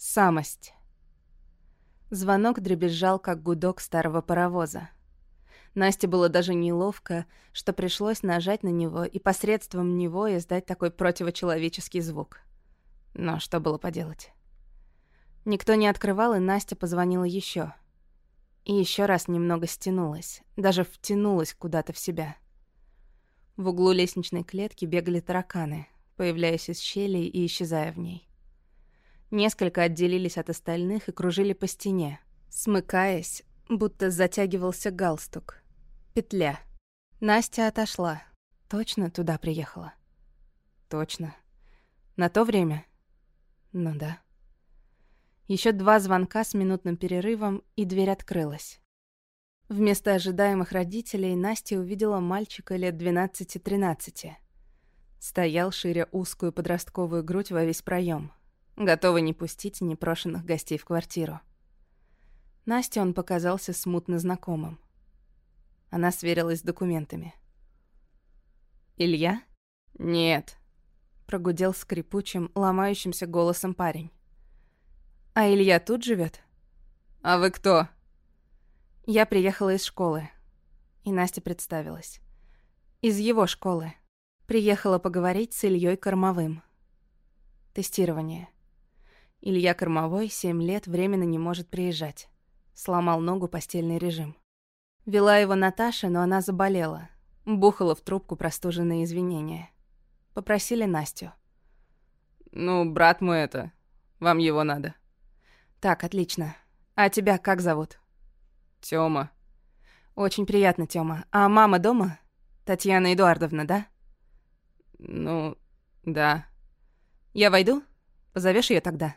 Самость. Звонок дребезжал, как гудок старого паровоза. Насте было даже неловко, что пришлось нажать на него и посредством него издать такой противочеловеческий звук. Но что было поделать? Никто не открывал, и Настя позвонила еще. И еще раз немного стянулась, даже втянулась куда-то в себя. В углу лестничной клетки бегали тараканы, появляясь из щелей и исчезая в ней. Несколько отделились от остальных и кружили по стене, смыкаясь, будто затягивался галстук. Петля. Настя отошла. Точно туда приехала? Точно. На то время? Ну да. Еще два звонка с минутным перерывом, и дверь открылась. Вместо ожидаемых родителей Настя увидела мальчика лет 12-13. Стоял, шире узкую подростковую грудь во весь проем, готовый не пустить непрошенных гостей в квартиру. Насте он показался смутно знакомым. Она сверилась с документами. «Илья?» «Нет», — прогудел скрипучим, ломающимся голосом парень. «А Илья тут живет? «А вы кто?» Я приехала из школы. И Настя представилась. Из его школы. Приехала поговорить с Ильей Кормовым. Тестирование. Илья Кормовой, 7 лет, временно не может приезжать. Сломал ногу постельный режим. Вела его Наташа, но она заболела. Бухала в трубку простуженные извинения. Попросили Настю. «Ну, брат мой это. Вам его надо». «Так, отлично. А тебя как зовут?» Тёма. Очень приятно, Тёма. А мама дома? Татьяна Эдуардовна, да? Ну, да. Я войду? Позовешь её тогда?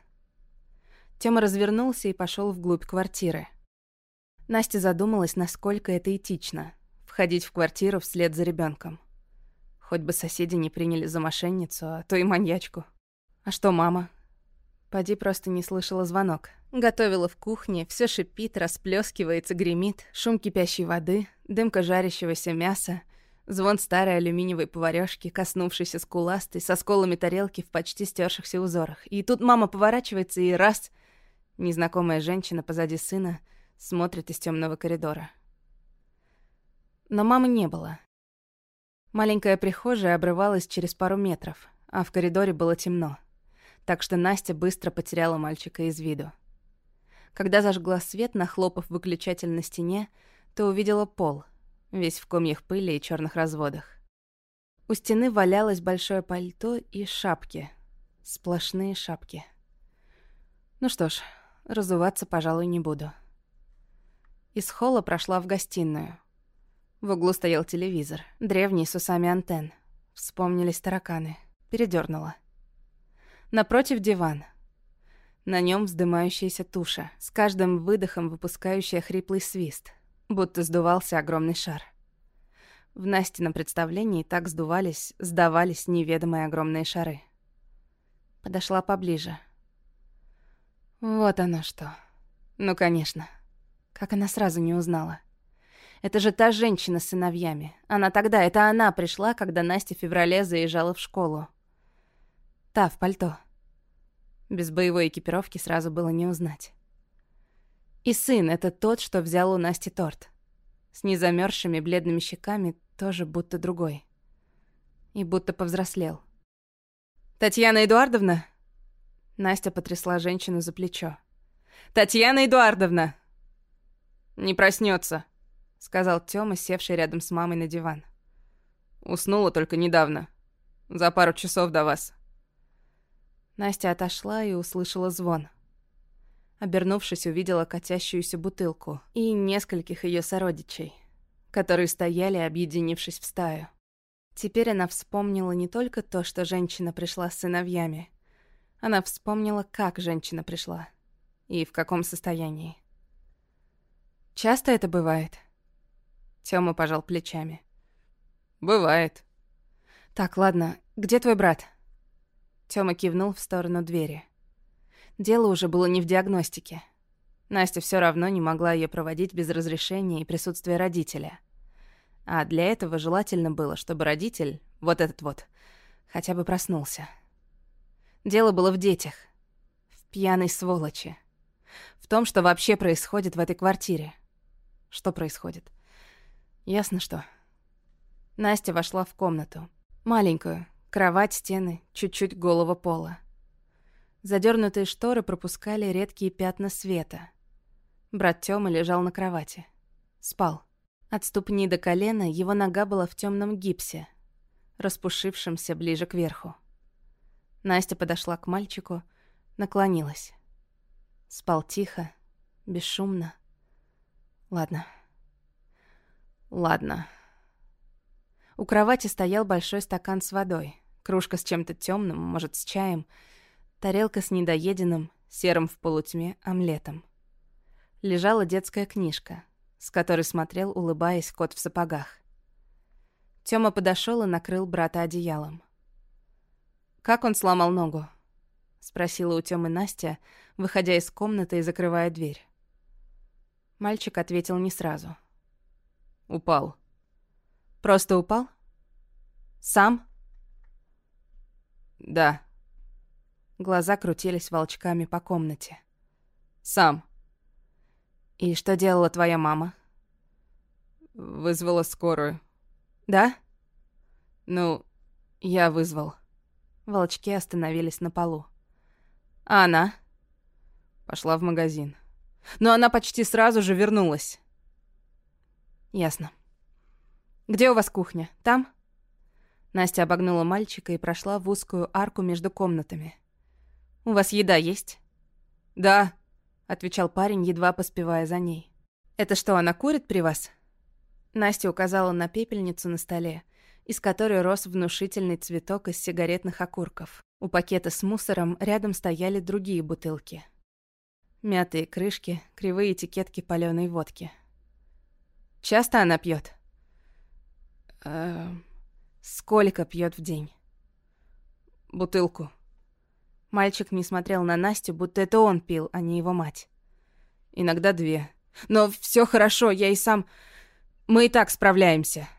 Тёма развернулся и пошёл вглубь квартиры. Настя задумалась, насколько это этично — входить в квартиру вслед за ребёнком. Хоть бы соседи не приняли за мошенницу, а то и маньячку. А что мама? Пади просто не слышала звонок. Готовила в кухне, все шипит, расплескивается, гремит, шум кипящей воды, дымка жарящегося мяса, звон старой алюминиевой поварёшки, коснувшейся скуластой, со сколами тарелки в почти стершихся узорах. И тут мама поворачивается и раз... Незнакомая женщина позади сына смотрит из темного коридора. Но мамы не было. Маленькая прихожая обрывалась через пару метров, а в коридоре было темно так что Настя быстро потеряла мальчика из виду. Когда зажгла свет, нахлопав выключатель на стене, то увидела пол, весь в комьях пыли и черных разводах. У стены валялось большое пальто и шапки. Сплошные шапки. Ну что ж, разуваться, пожалуй, не буду. Из холла прошла в гостиную. В углу стоял телевизор, древний с усами антенн. Вспомнились тараканы. Передернула. Напротив диван. На нем вздымающаяся туша, с каждым выдохом выпускающая хриплый свист, будто сдувался огромный шар. В Настином представлении так сдувались, сдавались неведомые огромные шары. Подошла поближе. Вот оно что. Ну, конечно. Как она сразу не узнала. Это же та женщина с сыновьями. Она тогда, это она пришла, когда Настя в феврале заезжала в школу. Та в пальто. Без боевой экипировки сразу было не узнать. И сын — это тот, что взял у Насти торт. С незамерзшими бледными щеками тоже будто другой. И будто повзрослел. «Татьяна Эдуардовна?» Настя потрясла женщину за плечо. «Татьяна Эдуардовна!» «Не проснется, сказал Тёма, севший рядом с мамой на диван. «Уснула только недавно. За пару часов до вас». Настя отошла и услышала звон. Обернувшись, увидела катящуюся бутылку и нескольких ее сородичей, которые стояли, объединившись в стаю. Теперь она вспомнила не только то, что женщина пришла с сыновьями. Она вспомнила, как женщина пришла и в каком состоянии. «Часто это бывает?» Тёма пожал плечами. «Бывает». «Так, ладно. Где твой брат?» Тёма кивнул в сторону двери. Дело уже было не в диагностике. Настя все равно не могла ее проводить без разрешения и присутствия родителя. А для этого желательно было, чтобы родитель, вот этот вот, хотя бы проснулся. Дело было в детях. В Пьяной сволочи. В том, что вообще происходит в этой квартире. Что происходит? Ясно что. Настя вошла в комнату. Маленькую. Кровать, стены, чуть-чуть голого пола. Задернутые шторы пропускали редкие пятна света. Брат Тёма лежал на кровати. Спал. От ступни до колена его нога была в темном гипсе, распушившемся ближе к верху. Настя подошла к мальчику, наклонилась. Спал тихо, бесшумно. Ладно. Ладно. У кровати стоял большой стакан с водой, кружка с чем-то темным, может, с чаем, тарелка с недоеденным, серым в полутьме, омлетом. Лежала детская книжка, с которой смотрел, улыбаясь, кот в сапогах. Тёма подошел и накрыл брата одеялом. «Как он сломал ногу?» — спросила у Тёмы Настя, выходя из комнаты и закрывая дверь. Мальчик ответил не сразу. «Упал». «Просто упал? Сам?» «Да». Глаза крутились волчками по комнате. «Сам». «И что делала твоя мама?» «Вызвала скорую». «Да?» «Ну, я вызвал». Волчки остановились на полу. А она? Пошла в магазин. Но она почти сразу же вернулась. Ясно. Где у вас кухня? Там? Настя обогнула мальчика и прошла в узкую арку между комнатами. У вас еда есть? Да, отвечал парень, едва поспевая за ней. Это что, она курит при вас? Настя указала на пепельницу на столе, из которой рос внушительный цветок из сигаретных окурков. У пакета с мусором рядом стояли другие бутылки. Мятые крышки, кривые этикетки палёной водки. Часто она пьет? Эм, сколько пьет в день? Бутылку. Мальчик не смотрел на Настю, будто это он пил, а не его мать. Иногда две. Но все хорошо, я и сам... Мы и так справляемся.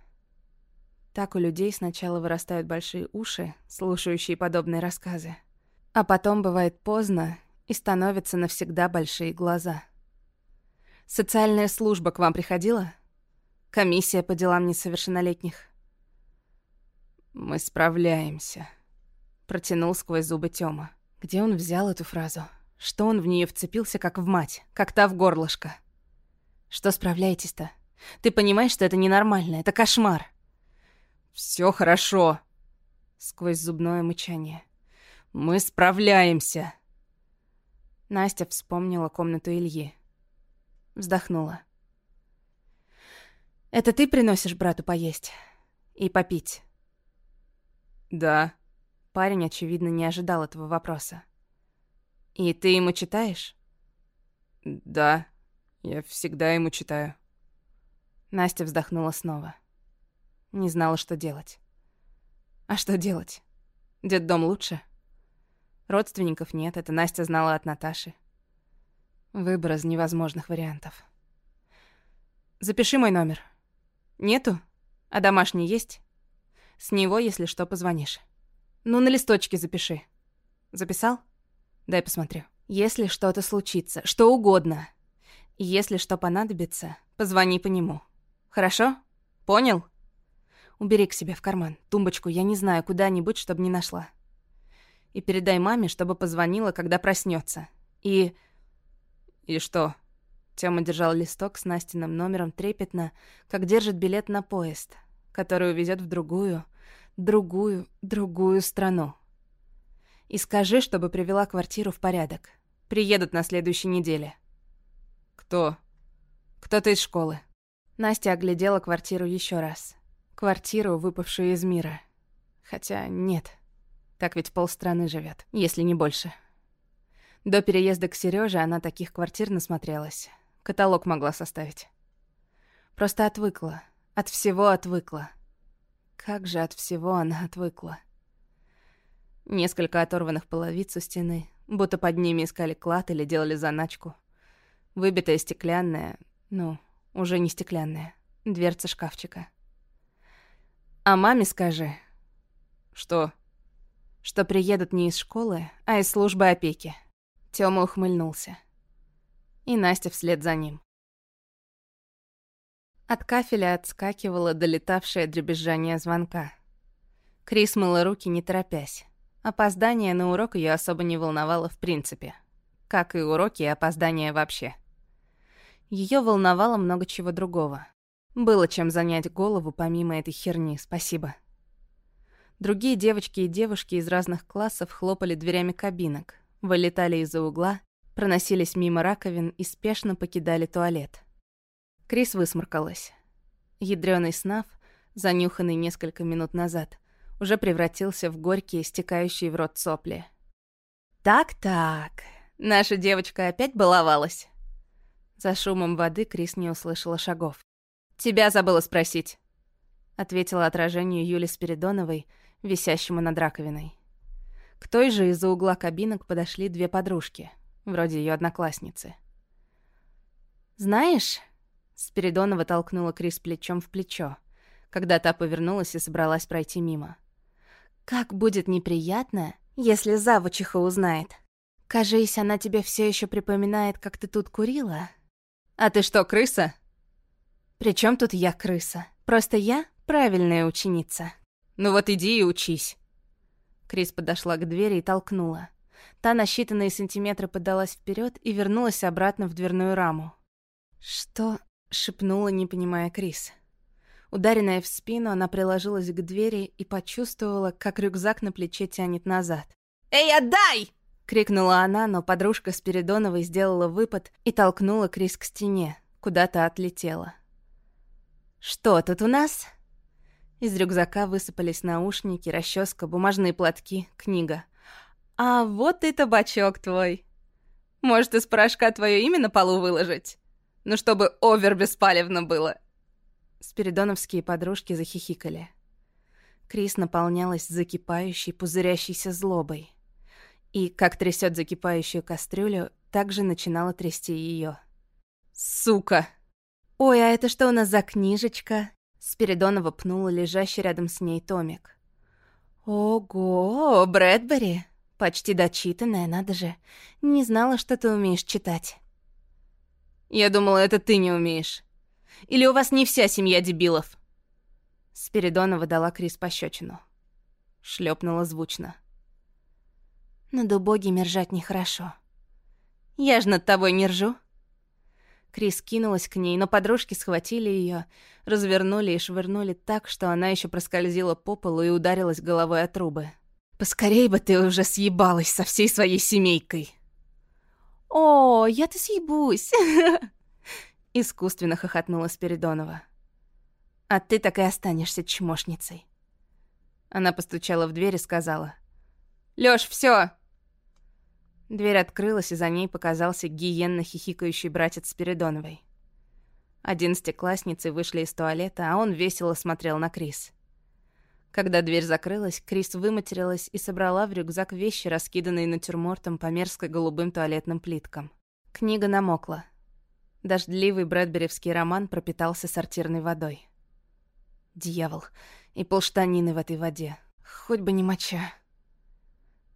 Так у людей сначала вырастают большие уши, слушающие подобные рассказы. А потом бывает поздно, и становятся навсегда большие глаза. Социальная служба к вам приходила? Комиссия по делам несовершеннолетних? «Мы справляемся», — протянул сквозь зубы Тёма. Где он взял эту фразу? Что он в нее вцепился, как в мать, как та в горлышко? Что справляетесь-то? Ты понимаешь, что это ненормально, это кошмар. Все хорошо!» Сквозь зубное мычание. «Мы справляемся!» Настя вспомнила комнату Ильи. Вздохнула. «Это ты приносишь брату поесть? И попить?» «Да». Парень, очевидно, не ожидал этого вопроса. «И ты ему читаешь?» «Да, я всегда ему читаю». Настя вздохнула снова. Не знала, что делать. А что делать? Дом лучше? Родственников нет, это Настя знала от Наташи. Выбор из невозможных вариантов. Запиши мой номер. Нету? А домашний есть? С него, если что, позвонишь. Ну, на листочке запиши. Записал? Дай посмотрю. Если что-то случится, что угодно. Если что понадобится, позвони по нему. Хорошо? Понял? Убери к себе в карман. Тумбочку я не знаю, куда-нибудь, чтобы не нашла. И передай маме, чтобы позвонила, когда проснется. И... И что? Тёма держал листок с Настиным номером трепетно, как держит билет на поезд, который увезет в другую, другую, другую страну. И скажи, чтобы привела квартиру в порядок. Приедут на следующей неделе. Кто? Кто-то из школы. Настя оглядела квартиру еще раз. Квартиру, выпавшую из мира. Хотя нет. Так ведь полстраны живет, если не больше. До переезда к Сереже она таких квартир насмотрелась. Каталог могла составить. Просто отвыкла. От всего отвыкла. Как же от всего она отвыкла. Несколько оторванных половиц у стены, будто под ними искали клад или делали заначку. Выбитая стеклянная, ну, уже не стеклянная, дверца шкафчика. А маме скажи. Что? Что приедут не из школы, а из службы опеки. Тёма ухмыльнулся. И Настя вслед за ним. От кафеля отскакивало долетавшее дребезжание звонка. Крис мыла руки, не торопясь. Опоздание на урок ее особо не волновало в принципе. Как и уроки и опоздания вообще. Ее волновало много чего другого. Было чем занять голову помимо этой херни, спасибо. Другие девочки и девушки из разных классов хлопали дверями кабинок, вылетали из-за угла, проносились мимо раковин и спешно покидали туалет. Крис высморкалась. Ядрёный снаф, занюханный несколько минут назад, уже превратился в горькие, стекающие в рот сопли. «Так-так, наша девочка опять баловалась?» За шумом воды Крис не услышала шагов. «Тебя забыла спросить», — ответила отражению Юли Спиридоновой, висящему над раковиной. К той же из-за угла кабинок подошли две подружки, вроде ее одноклассницы. «Знаешь...» — Спиридонова толкнула Крис плечом в плечо, когда та повернулась и собралась пройти мимо. «Как будет неприятно, если завучиха узнает. Кажись, она тебе все еще припоминает, как ты тут курила». «А ты что, крыса?» «При чем тут я крыса? Просто я правильная ученица». «Ну вот иди и учись». Крис подошла к двери и толкнула. Та на считанные сантиметры подалась вперед и вернулась обратно в дверную раму. «Что?» — шепнула, не понимая Крис. Ударенная в спину, она приложилась к двери и почувствовала, как рюкзак на плече тянет назад. «Эй, отдай!» — крикнула она, но подружка Спиридоновой сделала выпад и толкнула Крис к стене, куда-то отлетела. «Что тут у нас?» Из рюкзака высыпались наушники, расческа, бумажные платки, книга. «А вот и табачок твой. Может, из порошка твое имя на полу выложить? Ну, чтобы овер беспалевно было». Спиридоновские подружки захихикали. Крис наполнялась закипающей, пузырящейся злобой. И, как трясет закипающую кастрюлю, так же начинала трясти ее. «Сука!» «Ой, а это что у нас за книжечка?» Спиридонова пнула лежащий рядом с ней томик. «Ого, Брэдбери! Почти дочитанная, надо же. Не знала, что ты умеешь читать». «Я думала, это ты не умеешь. Или у вас не вся семья дебилов?» Спиридонова дала Крис пощечину. Шлепнула звучно. «На дубоге мержать нехорошо. Я ж над тобой не ржу». Крис кинулась к ней, но подружки схватили ее, развернули и швырнули так, что она еще проскользила по полу и ударилась головой о трубы. «Поскорей бы ты уже съебалась со всей своей семейкой!» «О, я-то съебусь!» Искусственно хохотнула Спиридонова. «А ты так и останешься чмошницей». Она постучала в дверь и сказала. «Лёш, всё!» Дверь открылась, и за ней показался гиенно хихикающий братец Спиридоновой. Одиннадцатиклассницы вышли из туалета, а он весело смотрел на Крис. Когда дверь закрылась, Крис выматерилась и собрала в рюкзак вещи, раскиданные натюрмортом по мерзкой голубым туалетным плиткам. Книга намокла. Дождливый брэдберевский роман пропитался сортирной водой. Дьявол. И полштанины в этой воде. Хоть бы не моча.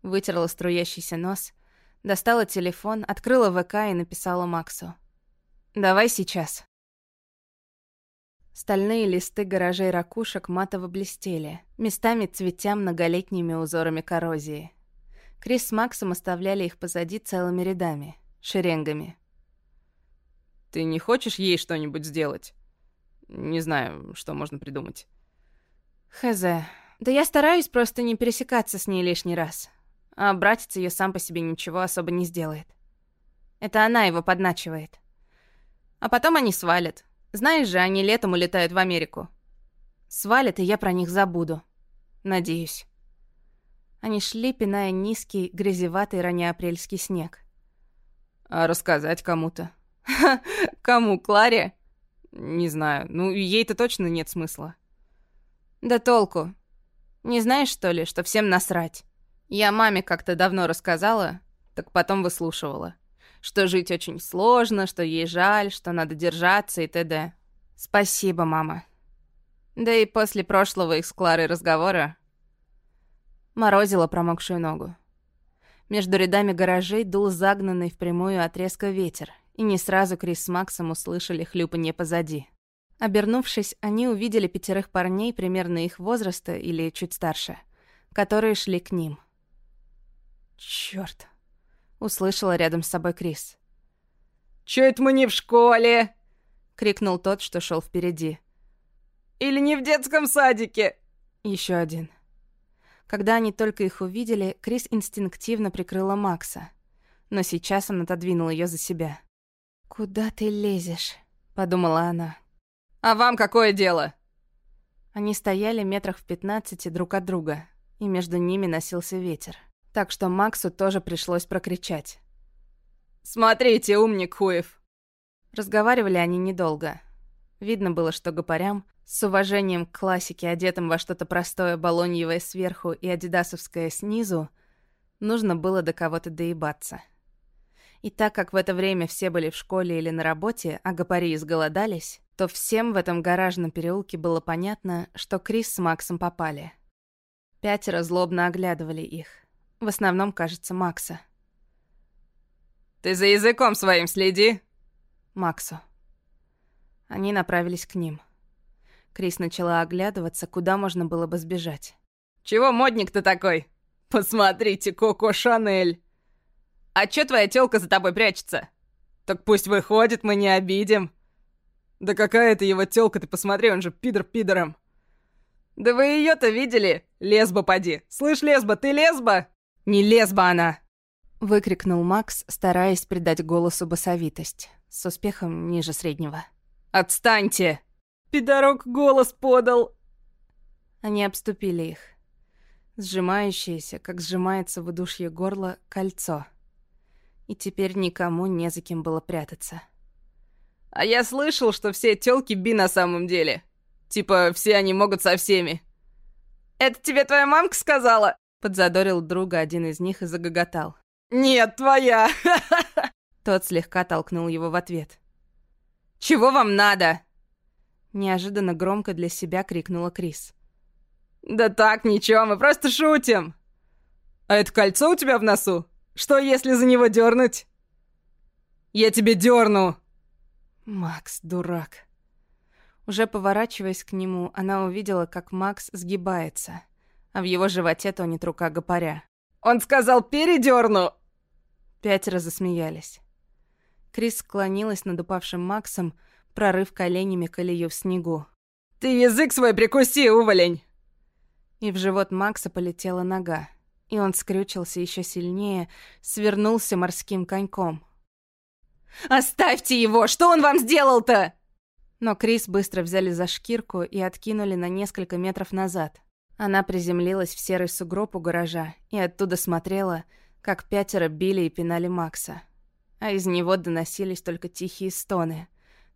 Вытерла струящийся нос, достала телефон, открыла ВК и написала Максу. «Давай сейчас». Стальные листы гаражей ракушек матово блестели, местами цветя многолетними узорами коррозии. Крис с Максом оставляли их позади целыми рядами, шеренгами. Ты не хочешь ей что-нибудь сделать? Не знаю, что можно придумать. Хз. Да я стараюсь просто не пересекаться с ней лишний раз. А братец ее сам по себе ничего особо не сделает. Это она его подначивает. А потом они свалят. Знаешь же, они летом улетают в Америку. Свалят, и я про них забуду. Надеюсь. Они шли, пиная низкий, грязеватый раннеапрельский снег. А рассказать кому-то? Кому, Кларе? Не знаю. Ну, ей-то точно нет смысла. Да толку. Не знаешь, что ли, что всем насрать? Я маме как-то давно рассказала, так потом выслушивала. Что жить очень сложно, что ей жаль, что надо держаться и т.д. Спасибо, мама. Да и после прошлого их с Кларой разговора морозила промокшую ногу. Между рядами гаражей дул загнанный в прямую отрезка ветер, и не сразу Крис с Максом услышали хлюпанье позади. Обернувшись, они увидели пятерых парней примерно их возраста или чуть старше, которые шли к ним. «Чёрт!» — услышала рядом с собой Крис. «Чё это мы не в школе?» — крикнул тот, что шел впереди. «Или не в детском садике?» Еще один. Когда они только их увидели, Крис инстинктивно прикрыла Макса. Но сейчас он отодвинул ее за себя. «Куда ты лезешь?» — подумала она. «А вам какое дело?» Они стояли метрах в пятнадцати друг от друга, и между ними носился ветер. Так что Максу тоже пришлось прокричать. «Смотрите, умник хуев!» Разговаривали они недолго. Видно было, что гопарям, с уважением к классике, одетым во что-то простое, балоньевое сверху и адидасовское снизу, нужно было до кого-то доебаться. И так как в это время все были в школе или на работе, а гопари изголодались, то всем в этом гаражном переулке было понятно, что Крис с Максом попали. Пятеро злобно оглядывали их. В основном, кажется, Макса. «Ты за языком своим следи!» Максу. Они направились к ним. Крис начала оглядываться, куда можно было бы сбежать. «Чего модник-то такой? Посмотрите, Коко Шанель!» «А чё твоя тёлка за тобой прячется?» «Так пусть выходит, мы не обидим!» «Да какая это его тёлка, ты посмотри, он же пидор пидором!» «Да вы её-то видели? Лесба поди! Слышь, лесба, ты лесба?» «Не лесба она!» Выкрикнул Макс, стараясь придать голосу басовитость, с успехом ниже среднего. «Отстаньте!» «Пидорок голос подал!» Они обступили их. Сжимающееся, как сжимается в удушье горло, кольцо. И теперь никому не за кем было прятаться. «А я слышал, что все тёлки би на самом деле. Типа, все они могут со всеми. Это тебе твоя мамка сказала?» Подзадорил друга один из них и загоготал. «Нет, твоя!» Тот слегка толкнул его в ответ. «Чего вам надо?» Неожиданно громко для себя крикнула Крис. «Да так, ничего, мы просто шутим!» «А это кольцо у тебя в носу? Что, если за него дернуть?» «Я тебе дерну!» Макс, дурак. Уже поворачиваясь к нему, она увидела, как Макс сгибается, а в его животе тонет рука гопаря. «Он сказал, передерну!» Пятеро засмеялись. Крис склонилась над упавшим Максом, прорыв коленями колею в снегу. «Ты язык свой прикуси, уволень!» И в живот Макса полетела нога, и он скрючился еще сильнее, свернулся морским коньком. «Оставьте его! Что он вам сделал-то?» Но Крис быстро взяли за шкирку и откинули на несколько метров назад. Она приземлилась в серый сугроб у гаража и оттуда смотрела, как пятеро били и пинали Макса а из него доносились только тихие стоны,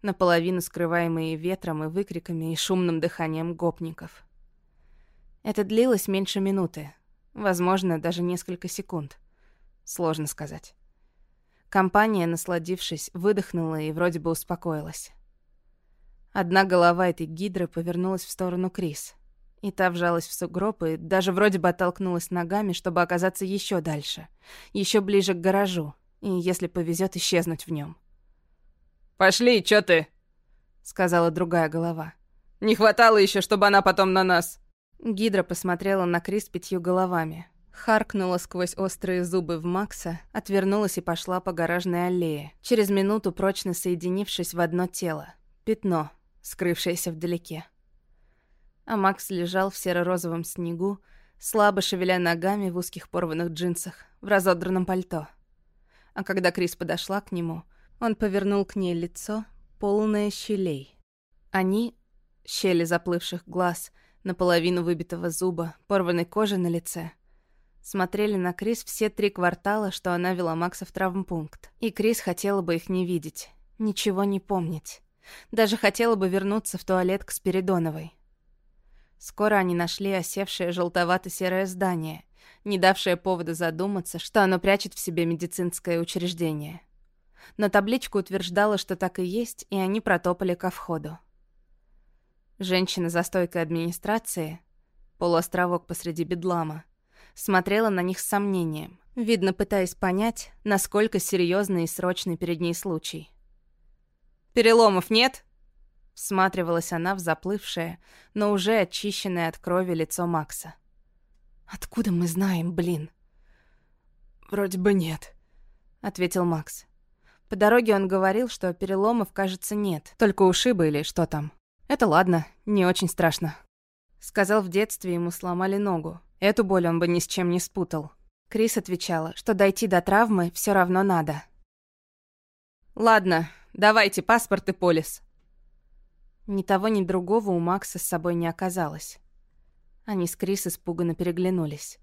наполовину скрываемые ветром и выкриками и шумным дыханием гопников. Это длилось меньше минуты, возможно, даже несколько секунд. Сложно сказать. Компания, насладившись, выдохнула и вроде бы успокоилась. Одна голова этой гидры повернулась в сторону Крис, и та вжалась в сугроб и даже вроде бы оттолкнулась ногами, чтобы оказаться еще дальше, еще ближе к гаражу, и, если повезет, исчезнуть в нем. «Пошли, чё ты?» — сказала другая голова. «Не хватало еще, чтобы она потом на нас». Гидра посмотрела на Крис пятью головами. Харкнула сквозь острые зубы в Макса, отвернулась и пошла по гаражной аллее, через минуту прочно соединившись в одно тело. Пятно, скрывшееся вдалеке. А Макс лежал в серо-розовом снегу, слабо шевеля ногами в узких порванных джинсах, в разодранном пальто а когда Крис подошла к нему, он повернул к ней лицо, полное щелей. Они, щели заплывших глаз, наполовину выбитого зуба, порванной кожи на лице, смотрели на Крис все три квартала, что она вела Макса в травмпункт. И Крис хотела бы их не видеть, ничего не помнить. Даже хотела бы вернуться в туалет к Спиридоновой. Скоро они нашли осевшее желтовато-серое здание, не давшее повода задуматься, что оно прячет в себе медицинское учреждение. Но табличка утверждала, что так и есть, и они протопали ко входу. Женщина за стойкой администрации, полуостровок посреди бедлама, Смотрела на них с сомнением, видно, пытаясь понять, насколько серьезный и срочный перед ней случай. «Переломов нет?» Всматривалась она в заплывшее, но уже очищенное от крови лицо Макса. «Откуда мы знаем, блин?» «Вроде бы нет», — ответил Макс. По дороге он говорил, что переломов, кажется, нет, только ушибы или что там. Это ладно, не очень страшно. Сказал, в детстве ему сломали ногу. Эту боль он бы ни с чем не спутал. Крис отвечала, что дойти до травмы все равно надо. «Ладно, давайте паспорт и полис». Ни того, ни другого у Макса с собой не оказалось. Они с Крис испуганно переглянулись.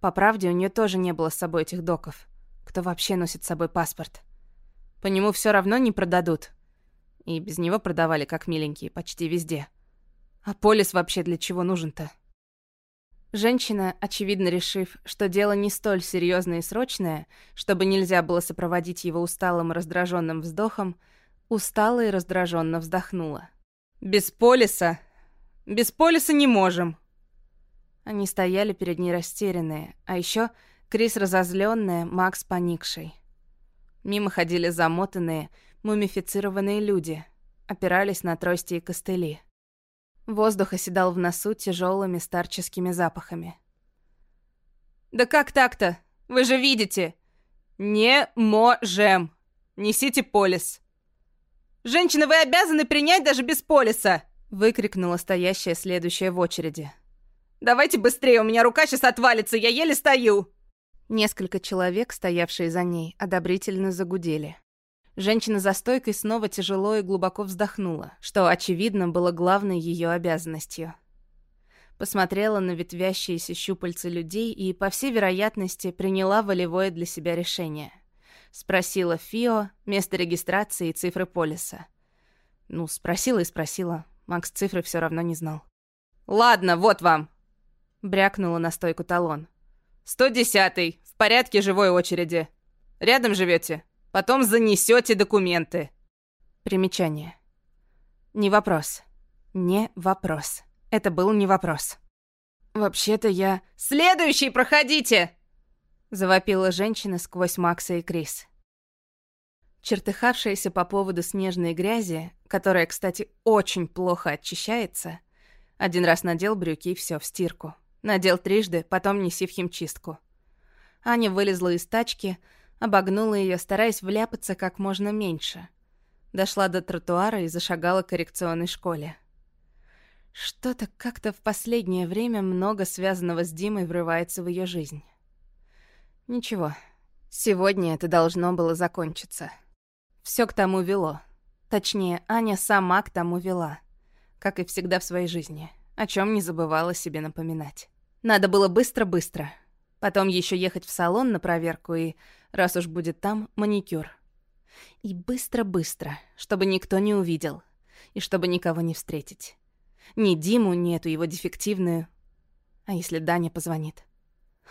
По правде, у нее тоже не было с собой этих доков. Кто вообще носит с собой паспорт? По нему все равно не продадут. И без него продавали как миленькие почти везде. А полис вообще для чего нужен-то? Женщина, очевидно решив, что дело не столь серьезное и срочное, чтобы нельзя было сопроводить его усталым и раздраженным вздохом, устало и раздраженно вздохнула. «Без полиса? Без полиса не можем!» Они стояли перед ней растерянные, а еще Крис разозленная, Макс поникший. Мимо ходили замотанные, мумифицированные люди, опирались на трости и костыли. Воздух оседал в носу тяжелыми старческими запахами. «Да как так-то? Вы же видите! Не можем! Несите полис!» «Женщина, вы обязаны принять даже без полиса!» выкрикнула стоящая следующая в очереди. «Давайте быстрее, у меня рука сейчас отвалится, я еле стою!» Несколько человек, стоявшие за ней, одобрительно загудели. Женщина за стойкой снова тяжело и глубоко вздохнула, что, очевидно, было главной ее обязанностью. Посмотрела на ветвящиеся щупальца людей и, по всей вероятности, приняла волевое для себя решение. Спросила ФИО, место регистрации и цифры полиса. Ну, спросила и спросила. Макс цифры все равно не знал. «Ладно, вот вам!» Брякнула на стойку талон. «Сто десятый, в порядке живой очереди. Рядом живете. Потом занесете документы». Примечание. Не вопрос. Не вопрос. Это был не вопрос. «Вообще-то я...» «Следующий проходите!» Завопила женщина сквозь Макса и Крис. Чертыхавшаяся по поводу снежной грязи, которая, кстати, очень плохо очищается, один раз надел брюки и все в стирку. Надел трижды, потом неси в химчистку. Аня вылезла из тачки, обогнула ее, стараясь вляпаться как можно меньше. Дошла до тротуара и зашагала к коррекционной школе. Что-то как-то в последнее время много связанного с Димой врывается в ее жизнь. Ничего, сегодня это должно было закончиться. Все к тому вело. Точнее, Аня сама к тому вела. Как и всегда в своей жизни, о чем не забывала себе напоминать. Надо было быстро-быстро. Потом еще ехать в салон на проверку и, раз уж будет там, маникюр. И быстро-быстро, чтобы никто не увидел. И чтобы никого не встретить. Ни Диму, ни эту его дефективную. А если Даня позвонит?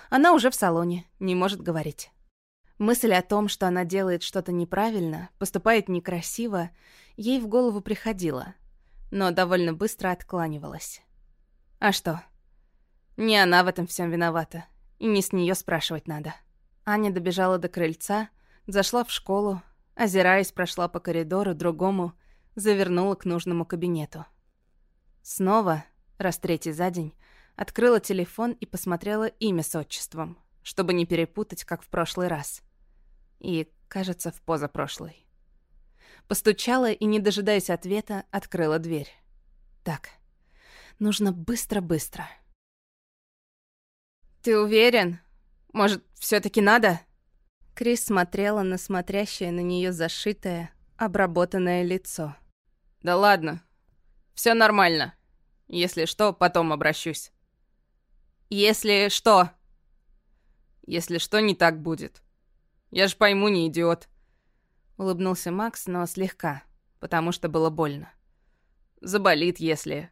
Она уже в салоне, не может говорить. Мысль о том, что она делает что-то неправильно, поступает некрасиво, ей в голову приходила, но довольно быстро откланивалась. А что? Не она в этом всем виновата. И не с нее спрашивать надо. Аня добежала до крыльца, зашла в школу, озираясь, прошла по коридору другому, завернула к нужному кабинету. Снова, раз третий за день, открыла телефон и посмотрела имя с отчеством, чтобы не перепутать, как в прошлый раз. И, кажется, в позапрошлый. Постучала и, не дожидаясь ответа, открыла дверь. Так, нужно быстро-быстро. «Ты уверен? Может, все таки надо?» Крис смотрела на смотрящее на нее зашитое, обработанное лицо. «Да ладно. все нормально. Если что, потом обращусь». «Если что?» «Если что, не так будет. Я ж пойму, не идиот». Улыбнулся Макс, но слегка, потому что было больно. «Заболит, если...»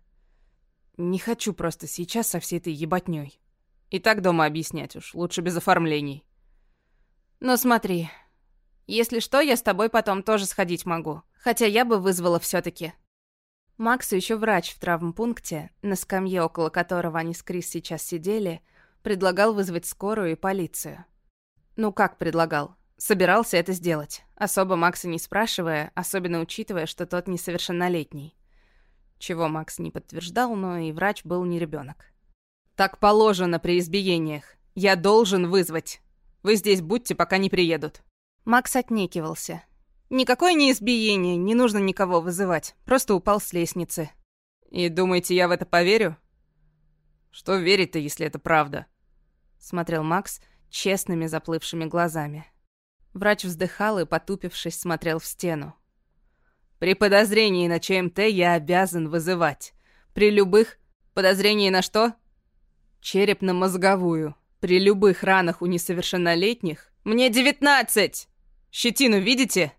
«Не хочу просто сейчас со всей этой ебатней. И так дома объяснять уж, лучше без оформлений. Но смотри, если что, я с тобой потом тоже сходить могу. Хотя я бы вызвала все таки Максу еще врач в травмпункте, на скамье, около которого они с Крис сейчас сидели, Предлагал вызвать скорую и полицию. Ну как предлагал? Собирался это сделать, особо Макса не спрашивая, особенно учитывая, что тот несовершеннолетний. Чего Макс не подтверждал, но и врач был не ребенок. «Так положено при избиениях. Я должен вызвать. Вы здесь будьте, пока не приедут». Макс отнекивался. «Никакое не избиение, не нужно никого вызывать. Просто упал с лестницы». «И думаете, я в это поверю?» «Что верить-то, если это правда?» Смотрел Макс честными заплывшими глазами. Врач вздыхал и, потупившись, смотрел в стену. «При подозрении на ЧМТ я обязан вызывать. При любых... Подозрении на что?» «Черепно-мозговую. При любых ранах у несовершеннолетних. Мне девятнадцать! Щетину видите?»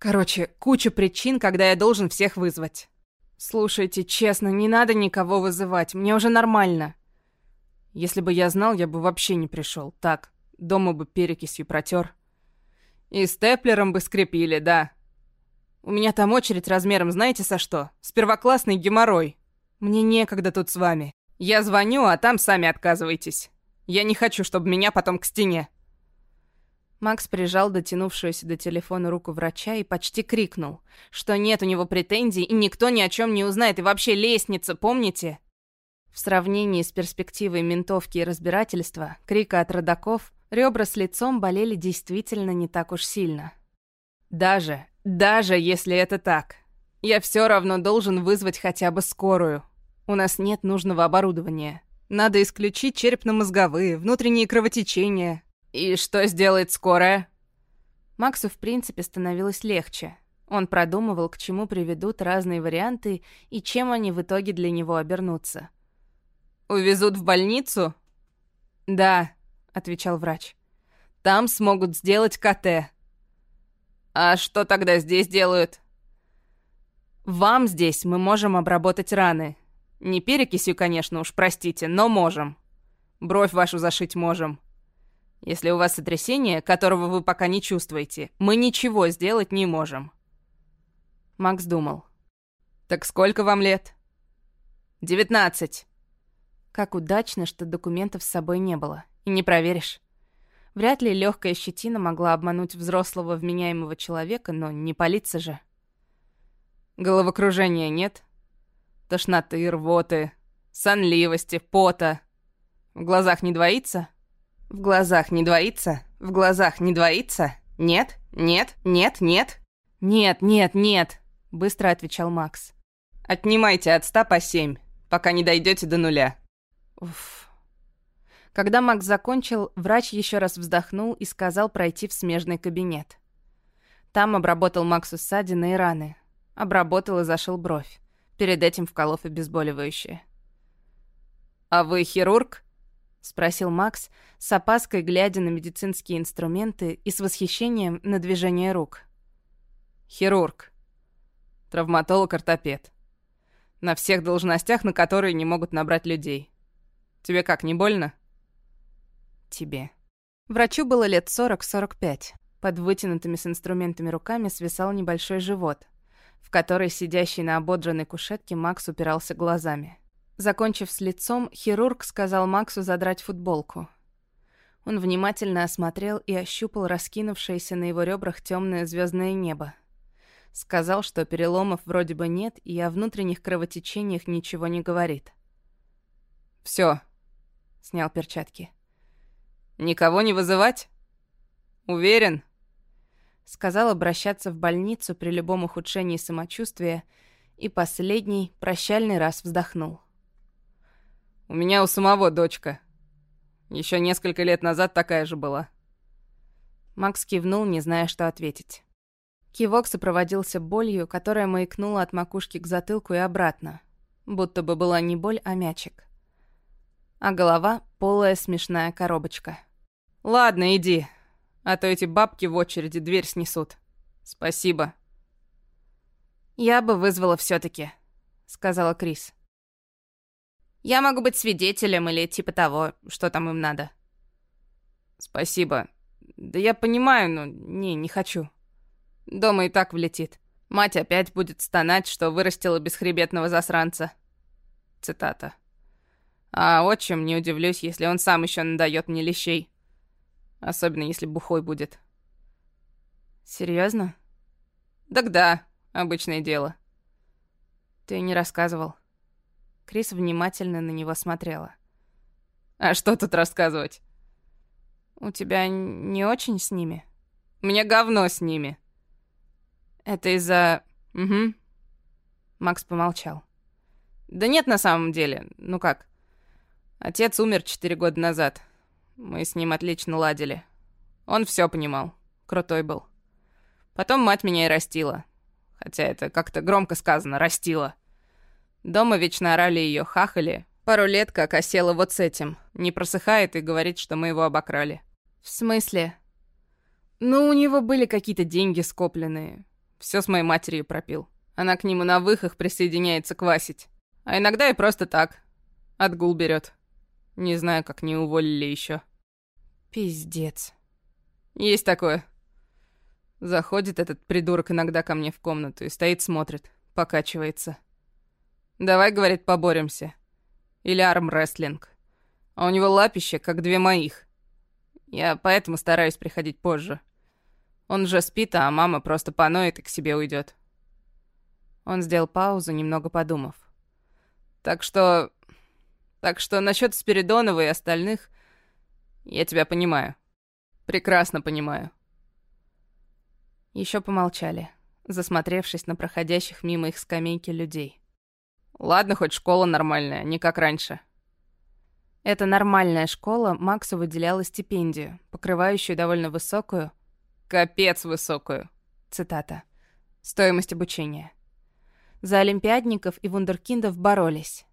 Короче, куча причин, когда я должен всех вызвать. Слушайте, честно, не надо никого вызывать, мне уже нормально. Если бы я знал, я бы вообще не пришел. Так, дома бы перекисью протер. И степлером бы скрепили, да. У меня там очередь размером знаете со что? С первоклассный геморрой. Мне некогда тут с вами. Я звоню, а там сами отказываетесь. Я не хочу, чтобы меня потом к стене. Макс прижал дотянувшуюся до телефона руку врача и почти крикнул, что нет у него претензий и никто ни о чем не узнает, и вообще лестница, помните? В сравнении с перспективой ментовки и разбирательства, крика от родаков, ребра с лицом болели действительно не так уж сильно. Даже, даже если это так, я все равно должен вызвать хотя бы скорую. У нас нет нужного оборудования. Надо исключить черепно-мозговые, внутренние кровотечения, «И что сделает скорая?» Максу, в принципе, становилось легче. Он продумывал, к чему приведут разные варианты и чем они в итоге для него обернутся. «Увезут в больницу?» «Да», — отвечал врач. «Там смогут сделать КТ». «А что тогда здесь делают?» «Вам здесь мы можем обработать раны. Не перекисью, конечно, уж простите, но можем. Бровь вашу зашить можем. Если у вас сотрясение, которого вы пока не чувствуете, мы ничего сделать не можем». Макс думал. «Так сколько вам лет?» «Девятнадцать». Как удачно, что документов с собой не было. И не проверишь. Вряд ли легкая щетина могла обмануть взрослого вменяемого человека, но не палиться же. Головокружения нет? Тошноты, рвоты, сонливости, пота. В глазах не двоится? В глазах не двоится? В глазах не двоится? Нет? Нет? Нет? Нет? Нет, нет, нет, быстро отвечал Макс. Отнимайте от ста по семь, пока не дойдете до нуля. Уф. Когда Макс закончил, врач еще раз вздохнул и сказал пройти в смежный кабинет. Там обработал Максу ссадины и раны. Обработал и зашил бровь, перед этим вколов обезболивающее. «А вы хирург?» — спросил Макс, с опаской глядя на медицинские инструменты и с восхищением на движение рук. «Хирург. Травматолог-ортопед. На всех должностях, на которые не могут набрать людей. Тебе как, не больно?» «Тебе». Врачу было лет 40-45. Под вытянутыми с инструментами руками свисал небольшой живот, в который сидящий на ободранной кушетке Макс упирался глазами. Закончив с лицом, хирург сказал Максу задрать футболку. Он внимательно осмотрел и ощупал раскинувшееся на его ребрах темное звездное небо. Сказал, что переломов вроде бы нет и о внутренних кровотечениях ничего не говорит. Все, снял перчатки. «Никого не вызывать? Уверен?» Сказал обращаться в больницу при любом ухудшении самочувствия и последний прощальный раз вздохнул. У меня у самого дочка. Еще несколько лет назад такая же была. Макс кивнул, не зная, что ответить. Кивок сопроводился болью, которая маякнула от макушки к затылку и обратно. Будто бы была не боль, а мячик. А голова — полая смешная коробочка. «Ладно, иди, а то эти бабки в очереди дверь снесут. Спасибо». «Я бы вызвала все таки сказала Крис. Я могу быть свидетелем или типа того, что там им надо. Спасибо. Да я понимаю, но не, не хочу. Дома и так влетит. Мать опять будет стонать, что вырастила бесхребетного засранца. Цитата. А отчим не удивлюсь, если он сам еще надает мне лещей. Особенно, если бухой будет. Серьезно? Так да, обычное дело. Ты не рассказывал. Крис внимательно на него смотрела. А что тут рассказывать? У тебя не очень с ними? Меня говно с ними. Это из-за... Угу. Макс помолчал. Да нет, на самом деле. Ну как? Отец умер четыре года назад. Мы с ним отлично ладили. Он все понимал. Крутой был. Потом мать меня и растила. Хотя это как-то громко сказано, растила. Дома вечно орали ее, хахали. Пару лет как осела вот с этим. Не просыхает и говорит, что мы его обокрали. В смысле? Ну, у него были какие-то деньги скопленные. Все с моей матерью пропил. Она к нему на выхах присоединяется квасить. А иногда и просто так. Отгул берет. Не знаю, как не уволили еще. Пиздец. Есть такое. Заходит этот придурок иногда ко мне в комнату и стоит смотрит, покачивается. «Давай, — говорит, — поборемся. Или армрестлинг. А у него лапище, как две моих. Я поэтому стараюсь приходить позже. Он же спит, а мама просто поноет и к себе уйдет. Он сделал паузу, немного подумав. Так что... Так что насчет Спиридонова и остальных... Я тебя понимаю. Прекрасно понимаю. Еще помолчали, засмотревшись на проходящих мимо их скамейки людей. Ладно, хоть школа нормальная, не как раньше. Эта нормальная школа Максу выделяла стипендию, покрывающую довольно высокую... Капец высокую. Цитата. Стоимость обучения. За олимпиадников и вундеркиндов боролись.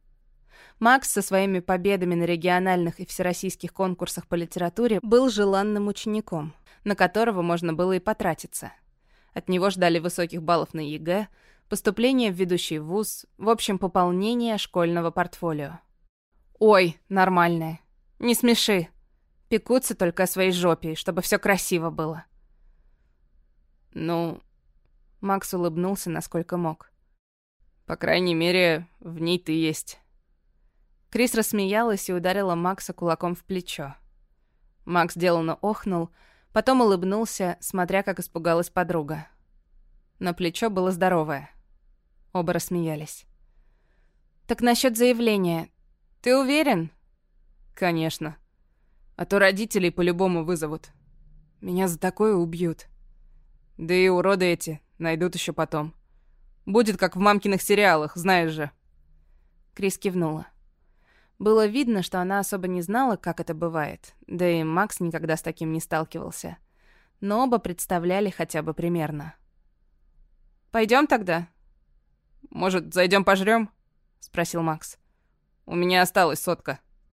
Макс со своими победами на региональных и всероссийских конкурсах по литературе был желанным учеником, на которого можно было и потратиться. От него ждали высоких баллов на ЕГЭ, поступление в ведущий вуз, в общем, пополнение школьного портфолио. «Ой, нормальная. Не смеши. Пекутся только о своей жопе, чтобы все красиво было». «Ну...» Макс улыбнулся, насколько мог. «По крайней мере, в ней ты есть». Крис рассмеялась и ударила Макса кулаком в плечо. Макс деланно охнул, потом улыбнулся, смотря, как испугалась подруга. Но плечо было здоровое. Оба рассмеялись. «Так насчет заявления. Ты уверен?» «Конечно. А то родителей по-любому вызовут. Меня за такое убьют. Да и уроды эти найдут еще потом. Будет как в мамкиных сериалах, знаешь же». Крис кивнула. Было видно, что она особо не знала, как это бывает, да и Макс никогда с таким не сталкивался. Но оба представляли хотя бы примерно. Пойдем тогда?» «Может, зайдем пожрем? спросил Макс. «У меня осталась сотка».